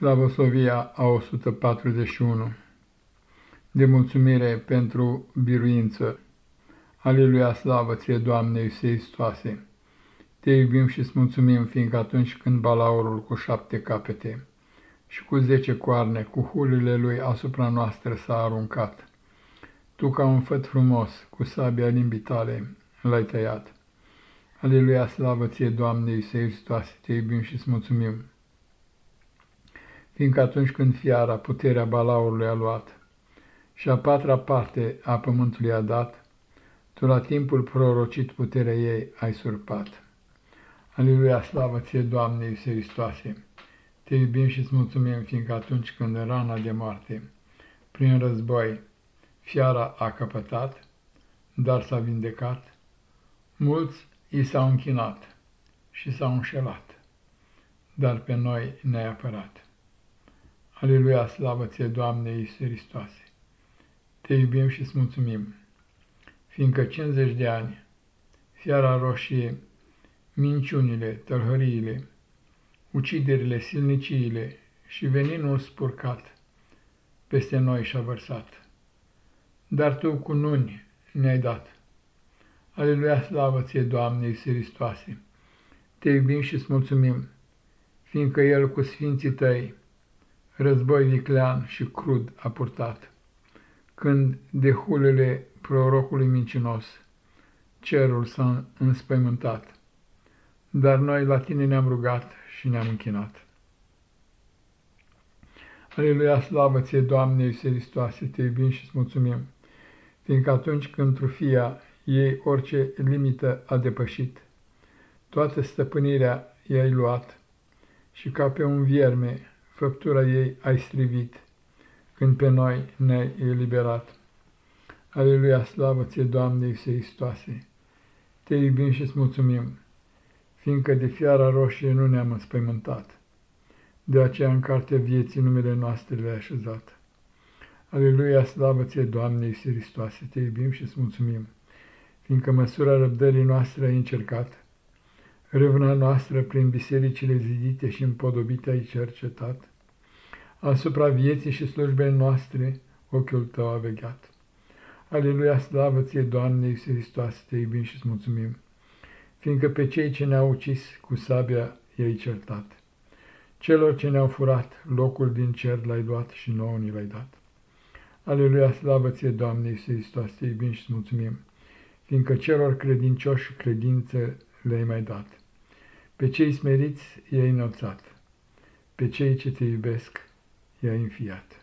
Slavosovia a 141 De mulțumire pentru biruință. Aleluia, slavă ție, Doamne Iisei Stoase! Te iubim și îți mulțumim, fiindcă atunci când balaurul cu șapte capete și cu zece coarne, cu hulile lui asupra noastră s-a aruncat, tu ca un făt frumos, cu sabia limbii tale, l-ai tăiat. Aleluia, slavă ție, Doamne Iisei Stoase, te iubim și îți mulțumim fiindcă atunci când fiara puterea balaurului a luat și a patra parte a pământului a dat, tu la timpul prorocit puterea ei ai surpat. Aleluia, slavă ție, Doamne Iisuse Hristoase! Te iubim și îți mulțumim, fiindcă atunci când în rana de moarte, prin război, fiara a căpătat, dar s-a vindecat, mulți i s-au închinat și s-au înșelat, dar pe noi ne-ai apărat. Aleluia, slavă ție, Doamne Iisus Hristoase! Te iubim și îți mulțumim, fiindcă 50 de ani, fiara roșie, minciunile, tălhăriile, uciderile, silniciile și veninul spurcat peste noi și-a vărsat. Dar Tu cu nuni ne-ai dat. Aleluia, slavă ție, Doamne Iisus Hristoase! Te iubim și îți mulțumim, fiindcă El cu sfinții Tăi, război viclean și crud a purtat, când de hulele prorocului mincinos cerul s-a înspăimântat, dar noi la tine ne-am rugat și ne-am închinat. Aleluia, slavă ție, Doamne Iisuse Hristoase, te iubim și îți mulțumim, fiindcă atunci când trufia ei orice limită a depășit, toată stăpânirea i-ai luat și ca pe un vierme făptura ei ai strivit, când pe noi ne-ai eliberat. Aleluia, slavă ție, Doamne Iisuse Hristoase! Te iubim și îți mulțumim, fiindcă de fiara roșie nu ne-am înspăimântat. De aceea în cartea vieții numele noastre le-ai așezat. Aleluia, slavă ție, Doamne Iisuse Hristoase! Te iubim și îți mulțumim, fiindcă măsura răbdării noastre ai încercat, Râvna noastră prin bisericile zidite și împodobite ai cercetat, asupra vieții și slujbei noastre ochiul tău a vegheat. Aleluia, slavă ție, Doamne Iisus Hristos, te iubim și îți mulțumim, fiindcă pe cei ce ne-au ucis cu sabia i-ai certat. Celor ce ne-au furat, locul din cer l-ai luat și nouă ni l-ai dat. Aleluia, slavă ție, Doamne Iisus Hristos, te iubim și îți mulțumim, fiindcă celor credincioși credință le-ai mai dat. Pe cei smeriți i-ai înălțat, pe cei ce te iubesc i-ai înfiat.